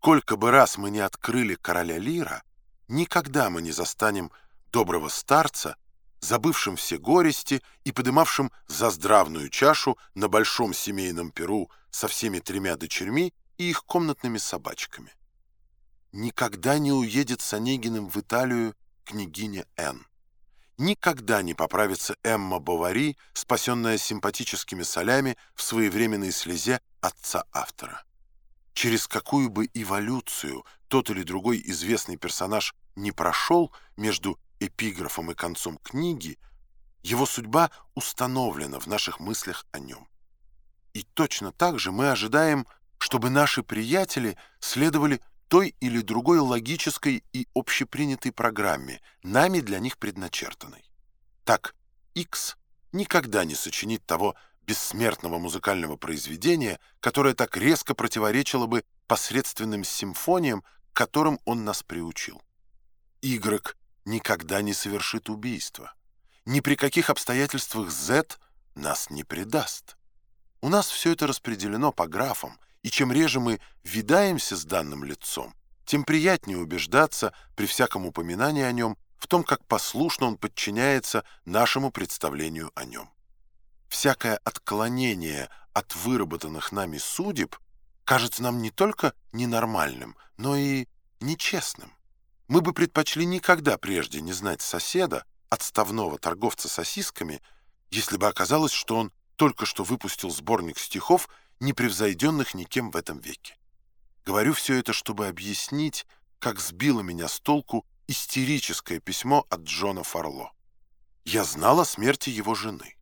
Сколько бы раз мы не открыли короля Лира, никогда мы не застанем доброго старца, забывшим все горести и подымавшим за здравную чашу на большом семейном перу со всеми тремя дочерьми и их комнатными собачками. Никогда не уедет с Онегиным в Италию княгиня Н. Никогда не поправится Эмма Бавари, спасенная симпатическими солями в своевременной слезе отца-автора. Через какую бы эволюцию тот или другой известный персонаж не прошел между эпиграфом и концом книги, его судьба установлена в наших мыслях о нем. И точно так же мы ожидаем, чтобы наши приятели следовали той или другой логической и общепринятой программе, нами для них предначертанной. Так, X никогда не сочинит того бессмертного музыкального произведения, которое так резко противоречило бы посредственным симфониям, к которым он нас приучил. Y никогда не совершит убийство. Ни при каких обстоятельствах Z нас не предаст. У нас все это распределено по графам, и чем реже мы видаемся с данным лицом, тем приятнее убеждаться при всяком упоминании о нем в том, как послушно он подчиняется нашему представлению о нем. Всякое отклонение от выработанных нами судеб кажется нам не только ненормальным, но и нечестным. Мы бы предпочли никогда прежде не знать соседа, отставного торговца сосисками, если бы оказалось, что он только что выпустил сборник стихов, не превзойденных никем в этом веке. Говорю все это, чтобы объяснить, как сбило меня с толку истерическое письмо от Джона Фарло. Я знал о смерти его жены,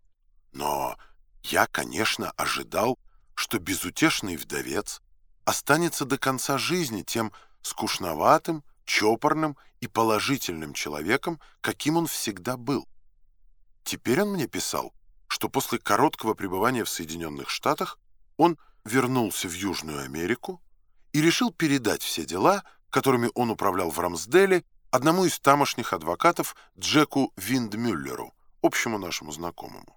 но я, конечно, ожидал, что безутешный вдовец останется до конца жизни тем скучноватым, чопорным и положительным человеком, каким он всегда был. Теперь он мне писал, что после короткого пребывания в Соединенных Штатах он вернулся в Южную Америку и решил передать все дела, которыми он управлял в Рамсделе, одному из тамошних адвокатов Джеку Виндмюллеру, общему нашему знакомому.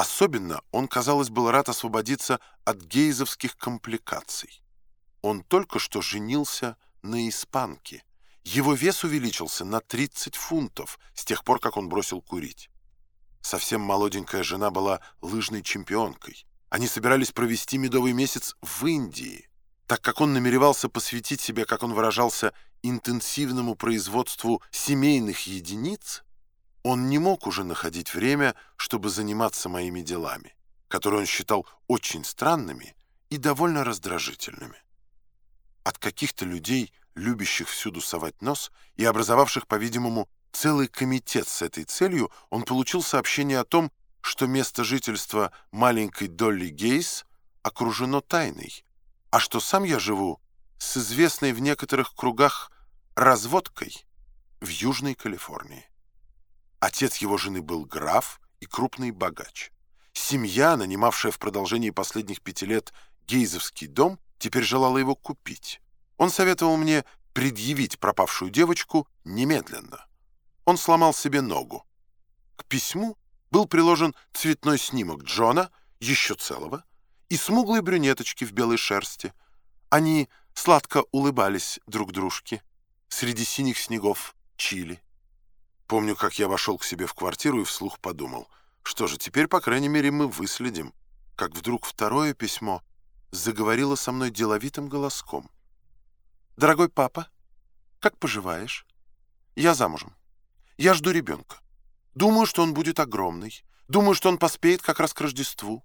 Особенно он, казалось, был рад освободиться от гейзовских компликаций. Он только что женился на испанке. Его вес увеличился на 30 фунтов с тех пор, как он бросил курить. Совсем молоденькая жена была лыжной чемпионкой. Они собирались провести медовый месяц в Индии, так как он намеревался посвятить себя, как он выражался, интенсивному производству семейных единиц, он не мог уже находить время, чтобы заниматься моими делами, которые он считал очень странными и довольно раздражительными. От каких-то людей, любящих всюду совать нос и образовавших, по-видимому, целый комитет с этой целью, он получил сообщение о том, что место жительства маленькой Долли Гейс окружено тайной, а что сам я живу с известной в некоторых кругах разводкой в Южной Калифорнии. Отец его жены был граф и крупный богач. Семья, нанимавшая в продолжении последних пяти лет гейзовский дом, теперь желала его купить. Он советовал мне предъявить пропавшую девочку немедленно. Он сломал себе ногу. К письму был приложен цветной снимок Джона, еще целого, и смуглой брюнеточки в белой шерсти. Они сладко улыбались друг дружке среди синих снегов Чили. Помню, как я вошел к себе в квартиру и вслух подумал, что же, теперь, по крайней мере, мы выследим, как вдруг второе письмо заговорило со мной деловитым голоском. «Дорогой папа, как поживаешь? Я замужем. Я жду ребенка. Думаю, что он будет огромный. Думаю, что он поспеет как раз к Рождеству.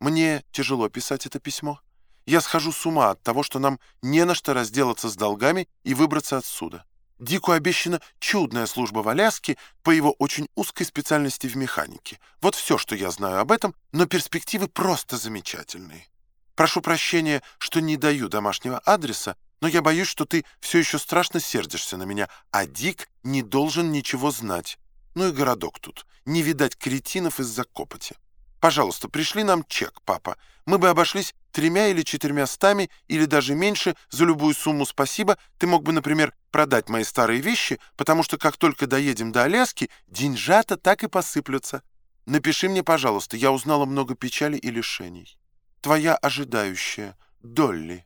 Мне тяжело писать это письмо. Я схожу с ума от того, что нам не на что разделаться с долгами и выбраться отсюда. Дику обещана чудная служба в Аляске по его очень узкой специальности в механике. Вот все, что я знаю об этом, но перспективы просто замечательные. Прошу прощения, что не даю домашнего адреса, но я боюсь, что ты все еще страшно сердишься на меня, а Дик не должен ничего знать. Ну и городок тут. Не видать кретинов из-за копоти. Пожалуйста, пришли нам чек, папа. Мы бы обошлись тремя или четырьмя стами, или даже меньше, за любую сумму спасибо. Ты мог бы, например, продать мои старые вещи, потому что как только доедем до Аляски, деньжата так и посыплются. Напиши мне, пожалуйста, я узнала много печали и лишений. Твоя ожидающая, Долли.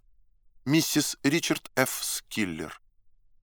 миссис Ричард Ф. Скиллер.